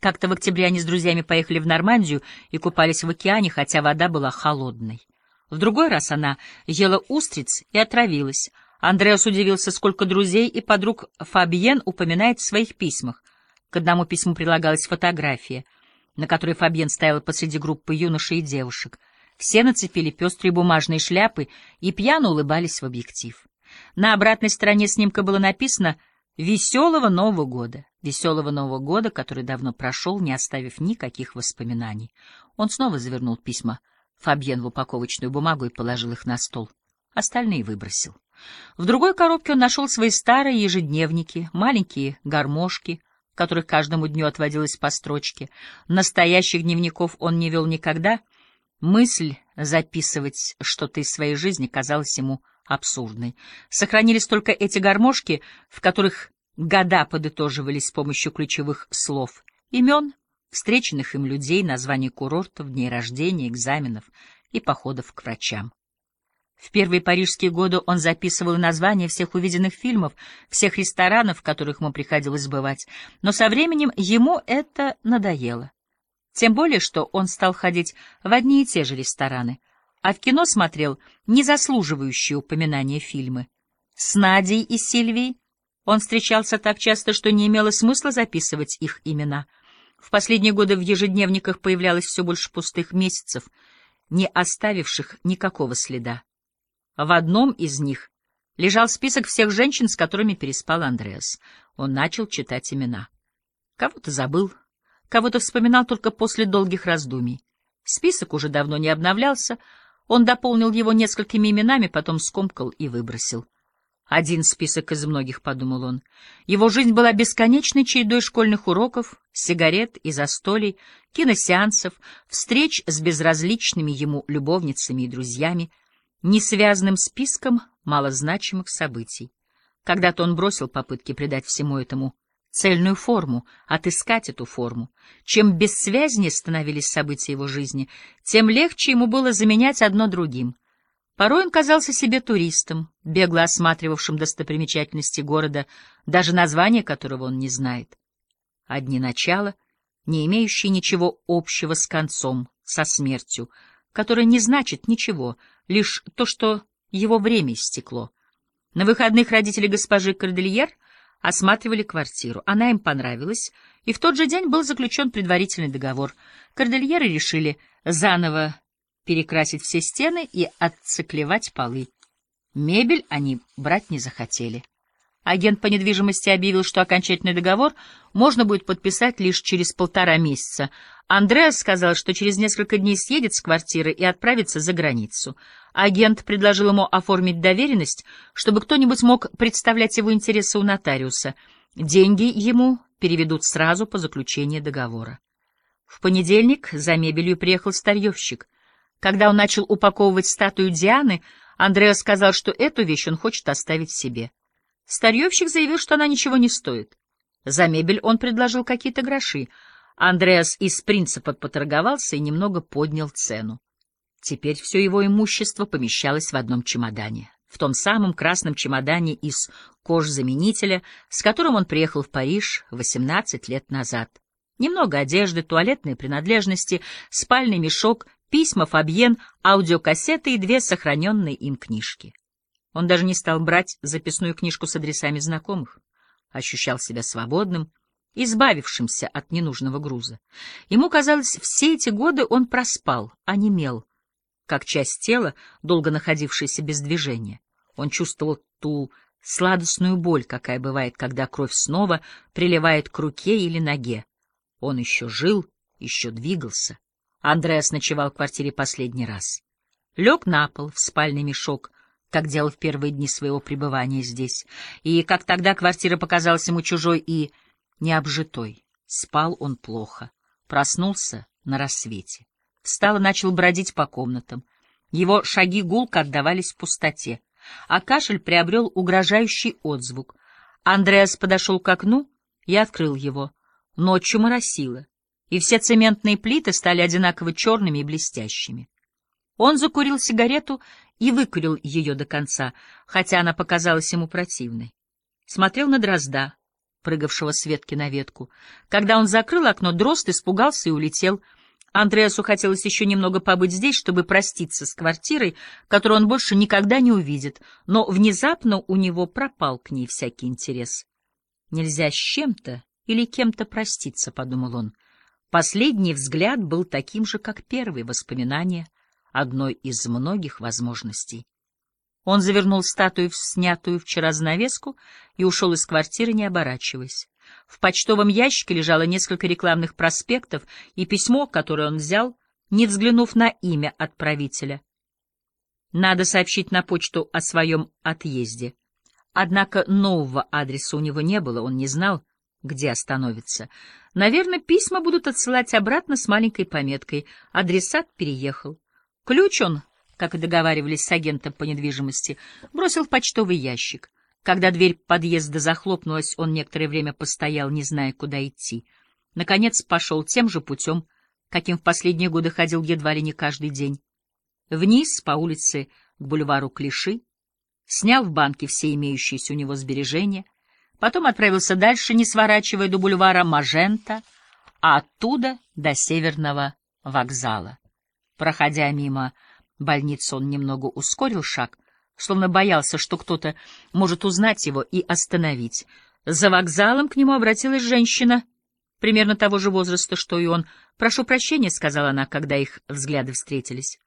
Как-то в октябре они с друзьями поехали в Нормандию и купались в океане, хотя вода была холодной. В другой раз она ела устриц и отравилась. Андреас удивился, сколько друзей и подруг Фабьен упоминает в своих письмах. К одному письму прилагалась фотография, на которой Фабьен стояла посреди группы юношей и девушек. Все нацепили пестрые бумажные шляпы и пьяно улыбались в объектив. На обратной стороне снимка было написано «Веселого Нового года». Веселого Нового года, который давно прошел, не оставив никаких воспоминаний. Он снова завернул письма Фабьен в упаковочную бумагу и положил их на стол. Остальные выбросил. В другой коробке он нашел свои старые ежедневники, маленькие гармошки, которых каждому дню отводилось по строчке. Настоящих дневников он не вел никогда. Мысль записывать что-то из своей жизни казалась ему абсурдной. Сохранились только эти гармошки, в которых года подытоживались с помощью ключевых слов, имен, встреченных им людей, названий курортов, дней рождения, экзаменов и походов к врачам. В первые парижские годы он записывал названия всех увиденных фильмов, всех ресторанов, в которых ему приходилось бывать, но со временем ему это надоело. Тем более, что он стал ходить в одни и те же рестораны, а в кино смотрел не заслуживающие упоминания фильмы. С Надей и Сильвией он встречался так часто, что не имело смысла записывать их имена. В последние годы в ежедневниках появлялось все больше пустых месяцев, не оставивших никакого следа. В одном из них лежал список всех женщин, с которыми переспал Андреас. Он начал читать имена. Кого-то забыл, кого-то вспоминал только после долгих раздумий. Список уже давно не обновлялся, он дополнил его несколькими именами, потом скомкал и выбросил. Один список из многих, — подумал он. Его жизнь была бесконечной чередой школьных уроков, сигарет и застолий, киносеансов, встреч с безразличными ему любовницами и друзьями, несвязанным списком малозначимых событий. Когда-то он бросил попытки придать всему этому цельную форму, отыскать эту форму. Чем бессвязнее становились события его жизни, тем легче ему было заменять одно другим. Порой он казался себе туристом, бегло осматривавшим достопримечательности города, даже название которого он не знает. Одни начала, не имеющие ничего общего с концом, со смертью, которая не значит ничего, лишь то, что его время истекло. На выходных родители госпожи Кордельер осматривали квартиру. Она им понравилась, и в тот же день был заключен предварительный договор. Кордельеры решили заново перекрасить все стены и отциклевать полы. Мебель они брать не захотели. Агент по недвижимости объявил, что окончательный договор можно будет подписать лишь через полтора месяца. Андреас сказал, что через несколько дней съедет с квартиры и отправится за границу. Агент предложил ему оформить доверенность, чтобы кто-нибудь мог представлять его интересы у нотариуса. Деньги ему переведут сразу по заключении договора. В понедельник за мебелью приехал старьевщик. Когда он начал упаковывать статую Дианы, Андреас сказал, что эту вещь он хочет оставить себе. Старьевщик заявил, что она ничего не стоит. За мебель он предложил какие-то гроши. Андреас из принципа поторговался и немного поднял цену. Теперь все его имущество помещалось в одном чемодане. В том самом красном чемодане из кожзаменителя, с которым он приехал в Париж 18 лет назад. Немного одежды, туалетные принадлежности, спальный мешок, письма Фабьен, аудиокассеты и две сохраненные им книжки. Он даже не стал брать записную книжку с адресами знакомых. Ощущал себя свободным, избавившимся от ненужного груза. Ему казалось, все эти годы он проспал, а не мел, как часть тела, долго находившаяся без движения. Он чувствовал ту сладостную боль, какая бывает, когда кровь снова приливает к руке или ноге. Он еще жил, еще двигался. Андреас ночевал в квартире последний раз. Лег на пол в спальный мешок, как делал в первые дни своего пребывания здесь, и как тогда квартира показалась ему чужой и необжитой. Спал он плохо, проснулся на рассвете. Встал и начал бродить по комнатам. Его шаги гулко отдавались в пустоте, а кашель приобрел угрожающий отзвук. Андреас подошел к окну и открыл его. Ночью моросило, и все цементные плиты стали одинаково черными и блестящими. Он закурил сигарету и выкурил ее до конца, хотя она показалась ему противной. Смотрел на дрозда, прыгавшего с ветки на ветку. Когда он закрыл окно, дрозд испугался и улетел. Андреасу хотелось еще немного побыть здесь, чтобы проститься с квартирой, которую он больше никогда не увидит, но внезапно у него пропал к ней всякий интерес. «Нельзя с чем-то или кем-то проститься», — подумал он. Последний взгляд был таким же, как первый воспоминание одной из многих возможностей. Он завернул статую в снятую вчера занавеску и ушел из квартиры, не оборачиваясь. В почтовом ящике лежало несколько рекламных проспектов и письмо, которое он взял, не взглянув на имя отправителя. Надо сообщить на почту о своем отъезде. Однако нового адреса у него не было, он не знал, где остановится. Наверное, письма будут отсылать обратно с маленькой пометкой «Адресат переехал». Ключ он как и договаривались с агентом по недвижимости, бросил в почтовый ящик. Когда дверь подъезда захлопнулась, он некоторое время постоял, не зная, куда идти. Наконец пошел тем же путем, каким в последние годы ходил едва ли не каждый день. Вниз по улице к бульвару Клиши, снял в банке все имеющиеся у него сбережения, потом отправился дальше, не сворачивая до бульвара Мажента, а оттуда до Северного вокзала. Проходя мимо больницы он немного ускорил шаг, словно боялся, что кто-то может узнать его и остановить. За вокзалом к нему обратилась женщина, примерно того же возраста, что и он. «Прошу прощения», — сказала она, когда их взгляды встретились.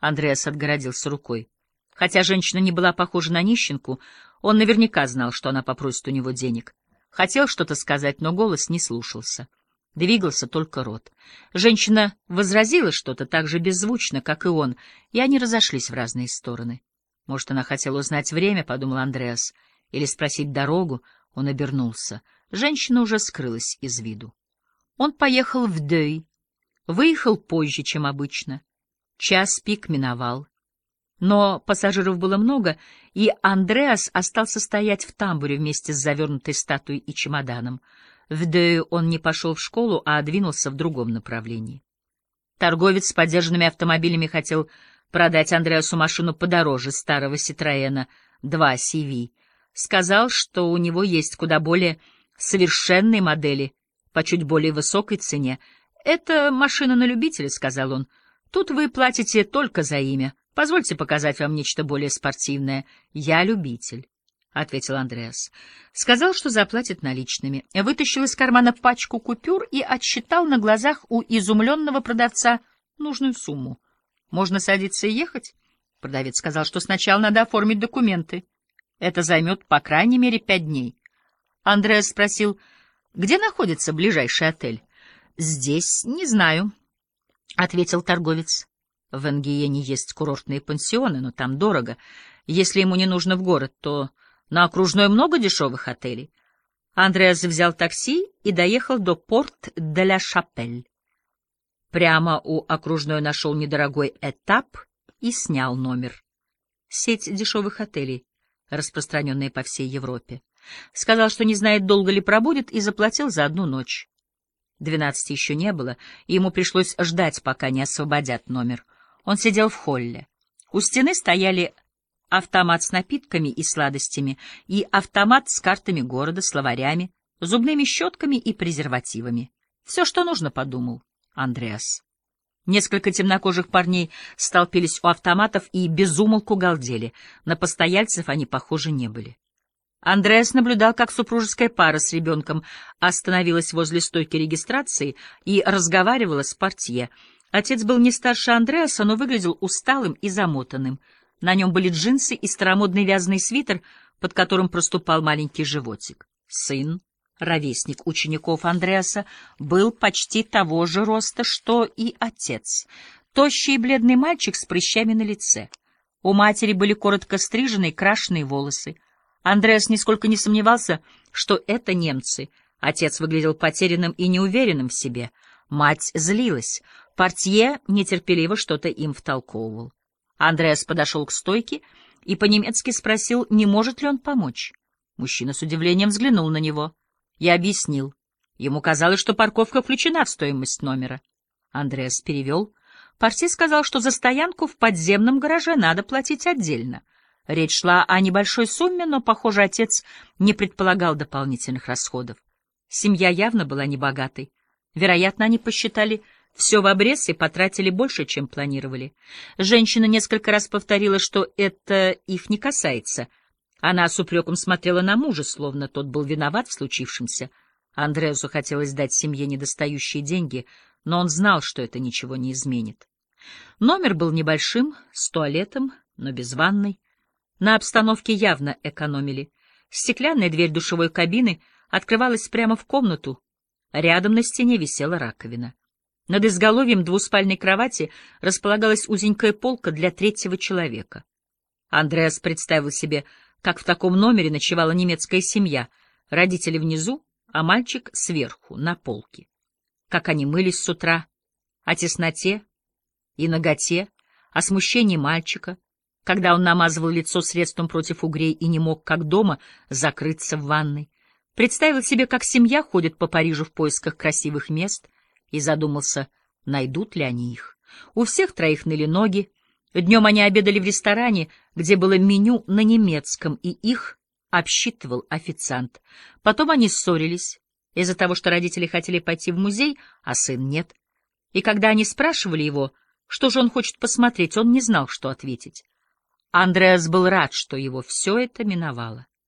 Андреас отгородился рукой. Хотя женщина не была похожа на нищенку, он наверняка знал, что она попросит у него денег. Хотел что-то сказать, но голос не слушался. Двигался только рот. Женщина возразила что-то так же беззвучно, как и он, и они разошлись в разные стороны. Может, она хотела узнать время, — подумал Андреас, — или спросить дорогу. Он обернулся. Женщина уже скрылась из виду. Он поехал в Дэй, выехал позже, чем обычно. Час пик миновал. Но пассажиров было много, и Андреас остался стоять в тамбуре вместе с завернутой статуей и чемоданом. В Дэю он не пошел в школу, а двинулся в другом направлении. Торговец с подержанными автомобилями хотел продать Андреасу машину подороже старого Ситроена 2 CV. Сказал, что у него есть куда более совершенные модели по чуть более высокой цене. «Это машина на любителя», — сказал он. «Тут вы платите только за имя. Позвольте показать вам нечто более спортивное. Я любитель». — ответил Андреас. Сказал, что заплатит наличными. Вытащил из кармана пачку купюр и отсчитал на глазах у изумленного продавца нужную сумму. «Можно садиться и ехать?» Продавец сказал, что сначала надо оформить документы. Это займет по крайней мере пять дней. Андреас спросил, где находится ближайший отель? «Здесь не знаю», — ответил торговец. В Энгиене есть курортные пансионы, но там дорого. Если ему не нужно в город, то на окружной много дешевых отелей. Андреас взял такси и доехал до Порт-де-ля-Шапель. Прямо у окружной нашел недорогой этап и снял номер. Сеть дешевых отелей, распространенная по всей Европе. Сказал, что не знает, долго ли пробудет, и заплатил за одну ночь. Двенадцати еще не было, и ему пришлось ждать, пока не освободят номер. Он сидел в холле. У стены стояли автомат с напитками и сладостями и автомат с картами города, словарями, зубными щетками и презервативами. Все, что нужно, подумал Андреас. Несколько темнокожих парней столпились у автоматов и безумолку галдели. На постояльцев они, похоже, не были. Андреас наблюдал, как супружеская пара с ребенком остановилась возле стойки регистрации и разговаривала с портье. Отец был не старше Андреаса, но выглядел усталым и замотанным — на нем были джинсы и старомодный вязаный свитер, под которым проступал маленький животик. Сын, ровесник учеников Андреаса, был почти того же роста, что и отец. Тощий и бледный мальчик с прыщами на лице. У матери были коротко стриженные крашеные волосы. Андреас нисколько не сомневался, что это немцы. Отец выглядел потерянным и неуверенным в себе. Мать злилась. Портье нетерпеливо что-то им втолковывал. Андреас подошел к стойке и по-немецки спросил, не может ли он помочь. Мужчина с удивлением взглянул на него. Я объяснил. Ему казалось, что парковка включена в стоимость номера. Андреас перевел. Портье сказал, что за стоянку в подземном гараже надо платить отдельно. Речь шла о небольшой сумме, но, похоже, отец не предполагал дополнительных расходов. Семья явно была небогатой. Вероятно, они посчитали все в обрез и потратили больше, чем планировали. Женщина несколько раз повторила, что это их не касается. Она с упреком смотрела на мужа, словно тот был виноват в случившемся. Андреасу хотелось дать семье недостающие деньги, но он знал, что это ничего не изменит. Номер был небольшим, с туалетом, но без ванной. На обстановке явно экономили. Стеклянная дверь душевой кабины открывалась прямо в комнату. Рядом на стене висела раковина. Над изголовьем двуспальной кровати располагалась узенькая полка для третьего человека. Андреас представил себе, как в таком номере ночевала немецкая семья, родители внизу, а мальчик сверху, на полке. Как они мылись с утра, о тесноте и наготе, о смущении мальчика — когда он намазывал лицо средством против угрей и не мог, как дома, закрыться в ванной. Представил себе, как семья ходит по Парижу в поисках красивых мест, и задумался, найдут ли они их. У всех троих ныли ноги. Днем они обедали в ресторане, где было меню на немецком, и их обсчитывал официант. Потом они ссорились из-за того, что родители хотели пойти в музей, а сын нет. И когда они спрашивали его, что же он хочет посмотреть, он не знал, что ответить. Андреас был рад, что его все это миновало.